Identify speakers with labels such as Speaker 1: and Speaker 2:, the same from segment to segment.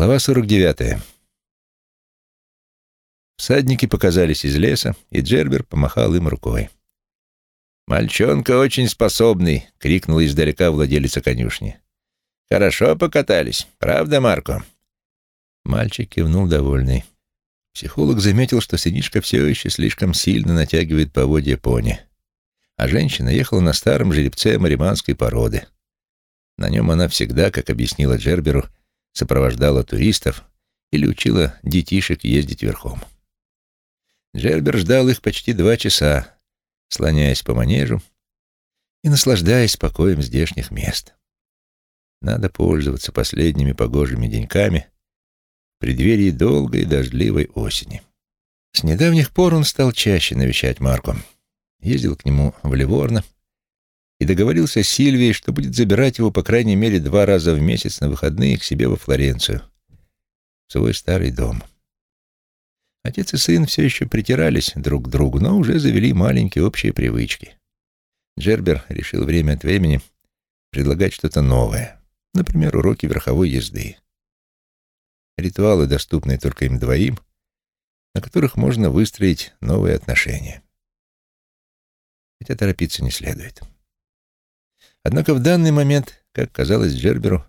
Speaker 1: Глава 49. Всадники показались из леса, и Джербер помахал им рукой. «Мальчонка очень способный!» — крикнула издалека владелица конюшни. «Хорошо покатались, правда, Марко?» Мальчик кивнул довольный. Психолог заметил, что сынишка все еще слишком сильно натягивает поводья пони, а женщина ехала на старом жеребце мариманской породы. На нем она всегда, как объяснила Джерберу, сопровождала туристов или учила детишек ездить верхом. Джербер ждал их почти два часа, слоняясь по манежу и наслаждаясь покоем здешних мест. Надо пользоваться последними погожими деньками в преддверии долгой дождливой осени. С недавних пор он стал чаще навещать Марку. Ездил к нему в Ливорно и договорился с Сильвией, что будет забирать его по крайней мере два раза в месяц на выходные к себе во Флоренцию, в свой старый дом. Отец и сын все еще притирались друг к другу, но уже завели маленькие общие привычки. Джербер решил время от времени предлагать что-то новое, например, уроки верховой езды. Ритуалы, доступные только им двоим, на которых можно выстроить новые отношения. Хотя торопиться не следует. Однако в данный момент, как казалось Джерберу,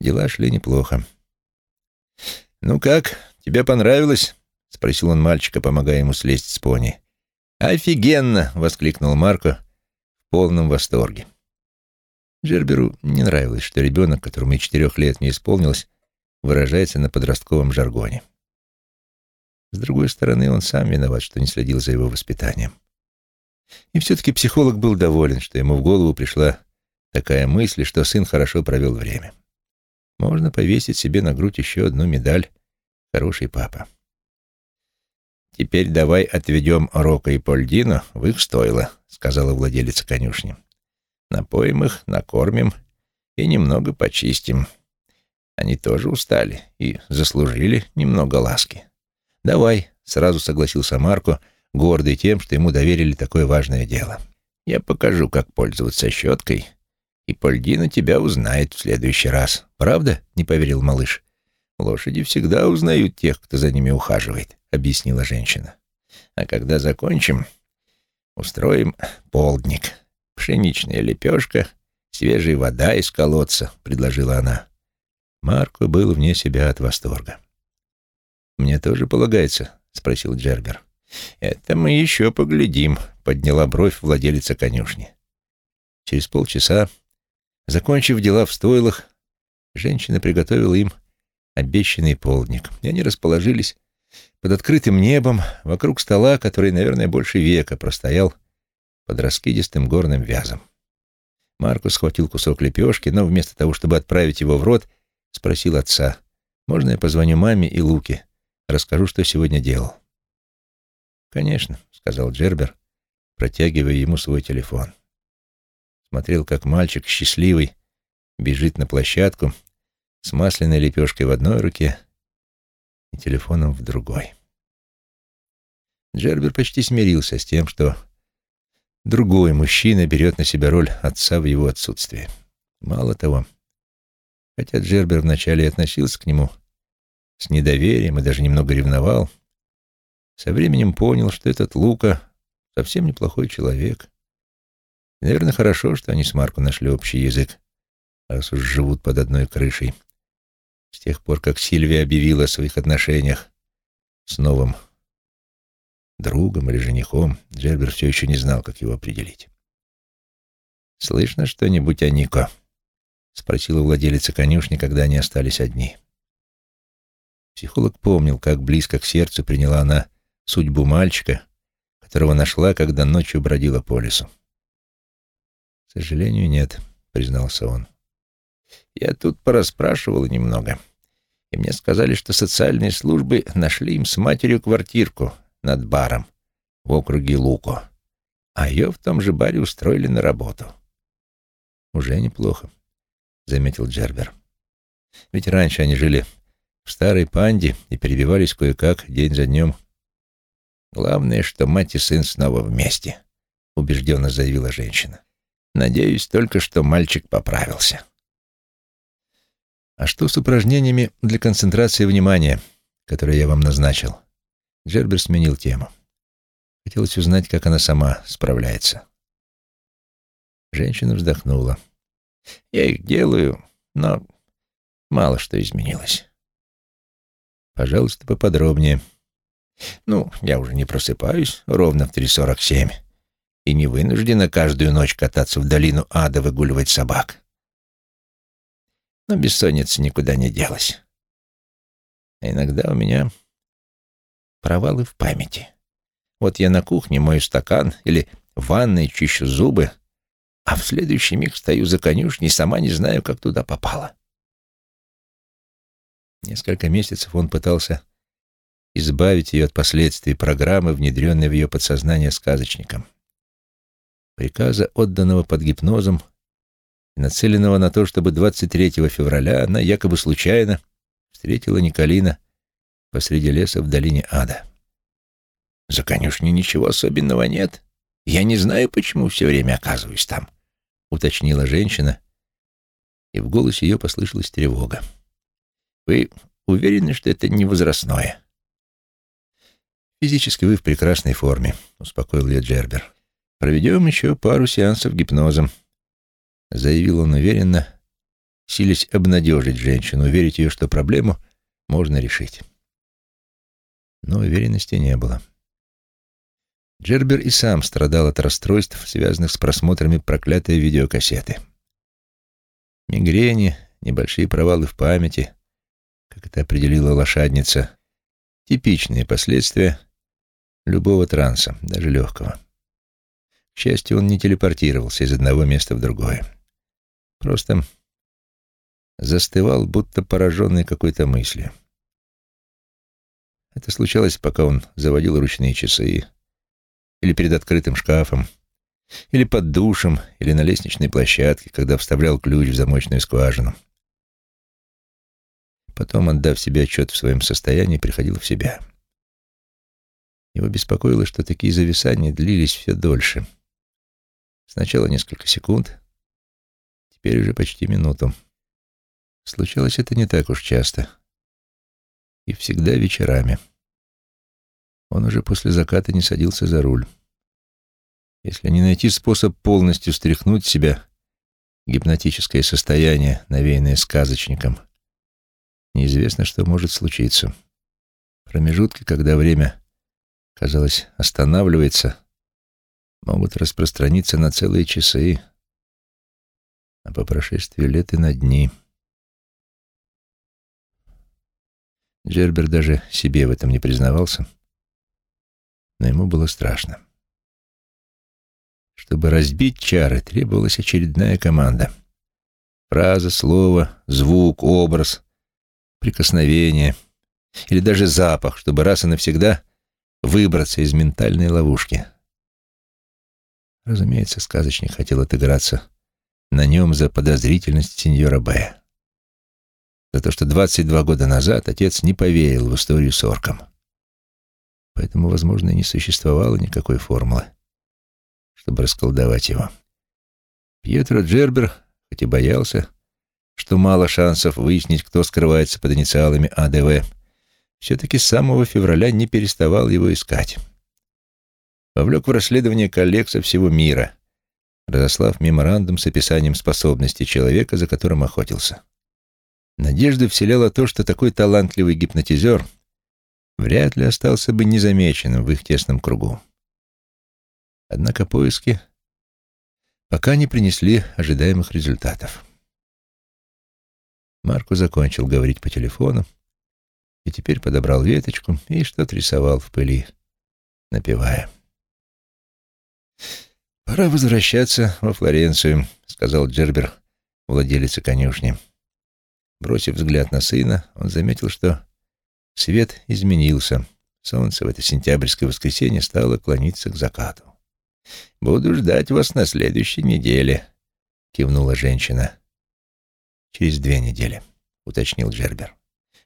Speaker 1: дела шли неплохо. «Ну как, тебе понравилось?» — спросил он мальчика, помогая ему слезть с пони. «Офигенно!» — воскликнул Марко в полном восторге. Джерберу не нравилось, что ребенок, которому и четырех лет не исполнилось, выражается на подростковом жаргоне. С другой стороны, он сам виноват, что не следил за его воспитанием. И все-таки психолог был доволен, что ему в голову пришла такая мысль, что сын хорошо провел время. Можно повесить себе на грудь еще одну медаль «Хороший папа». «Теперь давай отведем Рока и Польдину в их стойло», — сказала владелица конюшни. «Напоим их, накормим и немного почистим. Они тоже устали и заслужили немного ласки». «Давай», — сразу согласился Марко, гордый тем, что ему доверили такое важное дело. «Я покажу, как пользоваться щеткой, и Польдина тебя узнает в следующий раз. Правда?» — не поверил малыш. «Лошади всегда узнают тех, кто за ними ухаживает», — объяснила женщина. «А когда закончим, устроим полдник. Пшеничная лепешка, свежая вода из колодца», — предложила она. Марко был вне себя от восторга. «Мне тоже полагается?» — спросил Джербер. «Это мы еще поглядим», — подняла бровь владелица конюшни. Через полчаса, закончив дела в стойлах, женщина приготовила им обещанный полдник, и они расположились под открытым небом вокруг стола, который, наверное, больше века простоял под раскидистым горным вязом. Маркус схватил кусок лепешки, но вместо того, чтобы отправить его в рот, спросил отца, «Можно я позвоню маме и Луке? Расскажу, что сегодня делал». «Конечно», — сказал Джербер, протягивая ему свой телефон. Смотрел, как мальчик, счастливый, бежит на площадку, с масляной лепешкой в одной руке и телефоном в другой. Джербер почти смирился с тем, что другой мужчина берет на себя роль отца в его отсутствии. Мало того, хотя Джербер вначале относился к нему с недоверием и даже немного ревновал, со временем понял, что этот Лука совсем неплохой человек. Наверное, хорошо, что они с Марко нашли общий язык, раз уж живут под одной крышей. С тех пор, как Сильвия объявила о своих отношениях с новым другом или женихом, Джербер все еще не знал, как его определить. «Слышно что-нибудь о Нико?» — спросила владелица конюшни, когда они остались одни. Психолог помнил, как близко к сердцу приняла она судьбу мальчика, которого нашла, когда ночью бродила по лесу. «К сожалению, нет», — признался он. Я тут порасспрашивал немного, и мне сказали, что социальные службы нашли им с матерью квартирку над баром в округе Луко, а ее в том же баре устроили на работу. «Уже неплохо», — заметил Джербер. «Ведь раньше они жили в старой панде и перебивались кое-как день за днем. Главное, что мать и сын снова вместе», — убежденно заявила женщина. «Надеюсь только, что мальчик поправился». А что с упражнениями для концентрации внимания, которые я вам назначил? Джербер сменил тему. Хотелось узнать, как она сама справляется. Женщина вздохнула. Я их делаю, но мало что изменилось. Пожалуйста, поподробнее. Ну, я уже не просыпаюсь ровно в 3.47 и не вынуждена каждую ночь кататься в долину ада выгуливать собак. Но бессонница никуда не делась. А иногда у меня провалы в памяти. Вот я на кухне мою стакан или в ванной чищу зубы, а в следующий миг стою за конюшней, сама не знаю, как туда попала. Несколько месяцев он пытался избавить ее от последствий программы, внедренной в ее подсознание сказочником. Приказа, отданного под гипнозом, нацеленного на то, чтобы 23 февраля она якобы случайно встретила Николина посреди леса в долине ада. За конюшней ничего особенного нет. Я не знаю, почему все время оказываюсь там, уточнила женщина, и в голосе ее послышалась тревога. Вы уверены, что это не возрастное? Физически вы в прекрасной форме, успокоил ее Джербер. Проведем еще пару сеансов гипноза, заявил он уверенно, силясь обнадежить женщину, уверить ее, что проблему можно решить. Но уверенности не было. Джербер и сам страдал от расстройств, связанных с просмотрами проклятой видеокассеты. Мигрени, небольшие провалы в памяти, как это определила лошадница, типичные последствия любого транса, даже легкого. К счастью, он не телепортировался из одного места в другое. Просто застывал, будто пораженный какой-то мыслью. Это случалось, пока он заводил ручные часы, или перед открытым шкафом, или под душем, или на лестничной площадке, когда вставлял ключ в замочную скважину. Потом, отдав себе отчет в своем состоянии, приходил в себя. Его беспокоило, что такие зависания длились все дольше. Сначала несколько секунд, теперь уже почти минуту. Случалось это не так уж часто. И всегда вечерами. Он уже после заката не садился за руль. Если не найти способ полностью стряхнуть себя, гипнотическое состояние, навеянное сказочником, неизвестно, что может случиться. Промежутки, когда время, казалось, останавливается, могут распространиться на целые часы, а по прошествии лет и на дни. Джербер даже себе в этом не признавался, но ему было страшно. Чтобы разбить чары, требовалась очередная команда. Фраза, слово, звук, образ, прикосновение или даже запах, чтобы раз и навсегда выбраться из ментальной ловушки. Разумеется, сказочник хотел отыграться на нем за подозрительность сеньора Б. За то, что 22 года назад отец не поверил в историю с орком. Поэтому, возможно, и не существовало никакой формулы, чтобы расколдовать его. Пьетро Джербер, хоть и боялся, что мало шансов выяснить, кто скрывается под инициалами АДВ, все-таки с самого февраля не переставал его искать. Вовлек в расследование коллег со всего мира, разослав меморандум с описанием способностей человека, за которым охотился. Надежда вселяла то, что такой талантливый гипнотизер вряд ли остался бы незамеченным в их тесном кругу. Однако поиски пока не принесли ожидаемых результатов. Марко закончил говорить по телефону и теперь подобрал веточку и что-то рисовал в пыли, напевая. «Пора возвращаться во Флоренцию», — сказал Джербер, владелец конюшни. Бросив взгляд на сына, он заметил, что свет изменился. Солнце в это сентябрьское воскресенье стало клониться к закату. «Буду ждать вас на следующей неделе», — кивнула женщина. «Через две недели», — уточнил Джербер.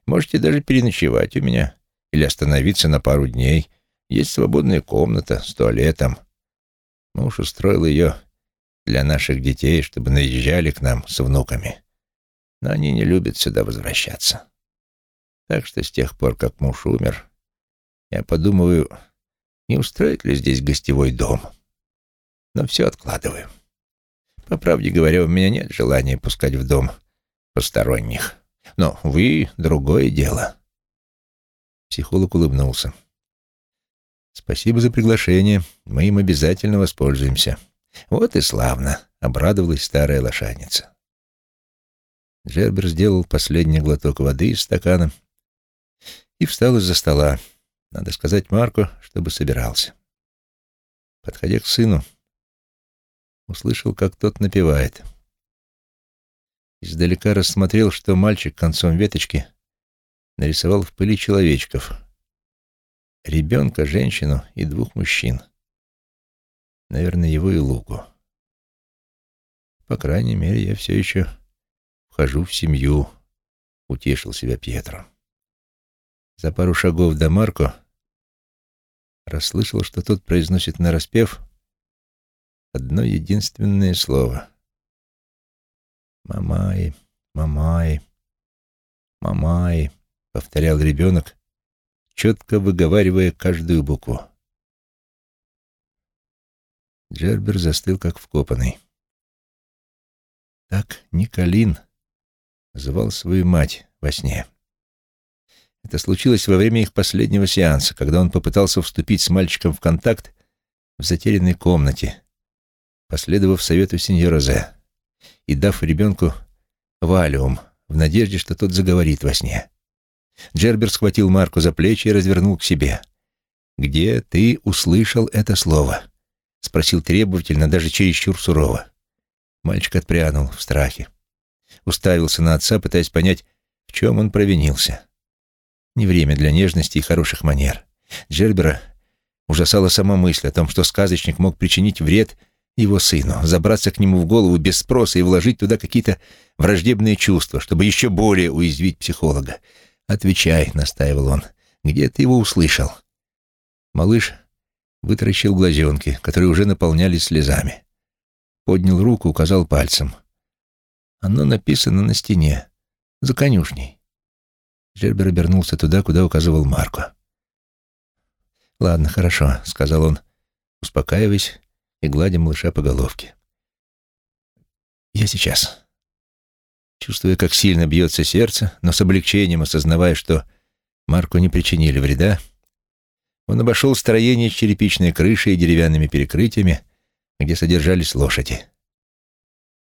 Speaker 1: «Можете даже переночевать у меня или остановиться на пару дней. Есть свободная комната с туалетом. Муж устроил ее для наших детей, чтобы наезжали к нам с внуками. но они не любят сюда возвращаться. Так что с тех пор, как муж умер, я подумываю, не устроить ли здесь гостевой дом. Но все откладываю. По правде говоря, у меня нет желания пускать в дом посторонних. Но вы — другое дело. Психолог улыбнулся. «Спасибо за приглашение. Мы им обязательно воспользуемся». «Вот и славно», — обрадовалась старая лошадница. Джербер сделал последний глоток воды из стакана и встал из-за стола. Надо сказать Марку, чтобы собирался. Подходя к сыну, услышал, как тот напевает. Издалека рассмотрел, что мальчик концом веточки нарисовал в пыли человечков. Ребенка, женщину и двух мужчин. Наверное, его и Луку. По крайней мере, я все еще вхожу в семью, утешил себя Пьетро. За пару шагов до Марко расслышал, что тот произносит нараспев одно единственное слово. «Мамай, мамай, мамай», — повторял ребенок, четко выговаривая каждую букву. Джербер застыл, как вкопанный. Так Николин звал свою мать во сне. Это случилось во время их последнего сеанса, когда он попытался вступить с мальчиком в контакт в затерянной комнате, последовав совету сеньора Зе и дав ребенку валиум в надежде, что тот заговорит во сне. Джербер схватил Марку за плечи и развернул к себе. «Где ты услышал это слово?» — спросил требовательно, даже чересчур сурово. Мальчик отпрянул в страхе. Уставился на отца, пытаясь понять, в чем он провинился. Не время для нежности и хороших манер. Джербера ужасала сама мысль о том, что сказочник мог причинить вред его сыну, забраться к нему в голову без спроса и вложить туда какие-то враждебные чувства, чтобы еще более уязвить психолога. «Отвечай», — настаивал он, — «где ты его услышал?» Малыш вытаращил глазенки, которые уже наполнялись слезами. Поднял руку, указал пальцем. «Оно написано на стене, за конюшней». Джербер обернулся туда, куда указывал Марко. «Ладно, хорошо», — сказал он, успокаиваясь и гладя малыша по головке. «Я сейчас». Чувствуя, как сильно бьется сердце, но с облегчением осознавая, что Марку не причинили вреда, он обошел строение с черепичной крышей и деревянными перекрытиями, где содержались лошади.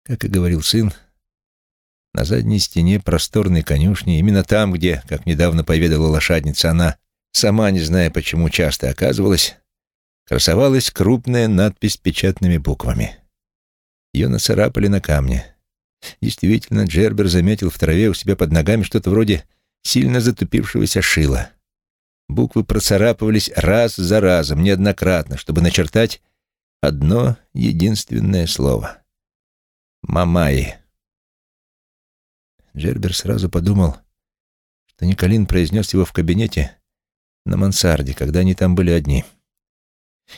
Speaker 1: Как и говорил сын, на задней стене просторной конюшни, именно там, где, как недавно поведала лошадница, она, сама не зная почему, часто оказывалась, красовалась крупная надпись печатными буквами. Ее нацарапали на камне. Действительно, Джербер заметил в траве у себя под ногами что-то вроде сильно затупившегося шила. Буквы процарапывались раз за разом, неоднократно, чтобы начертать одно единственное слово. «Мамаи». Джербер сразу подумал, что Николин произнес его в кабинете на мансарде, когда они там были одни.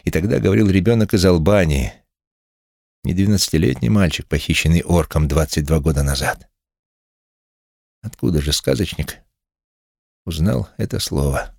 Speaker 1: И тогда говорил ребенок из Албании, не двенадцатилетний мальчик, похищенный орком двадцать два года назад. Откуда же сказочник узнал это слово?